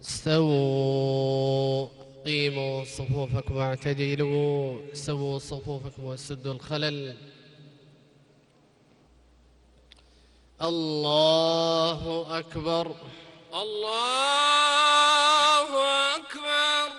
استووا قيموا صفوفكم واعتدلوا. سووا صفوفكم وسدوا الخلل. الله أكبر. الله أكبر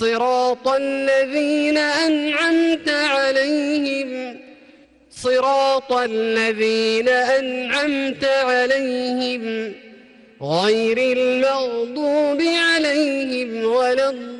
صراط الذين أنعمت عليهم صراط الذين أنعمت عليهم غير المغضوب عليهم ولا الضالين.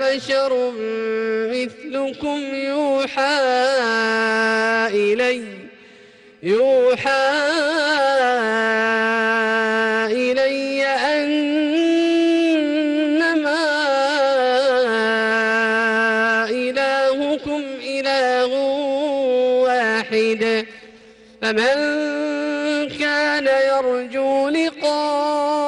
بشر مثلكم يوحى إلي يوحى إلي أنما إلهكم إله واحد فمن كان يرجو لقاء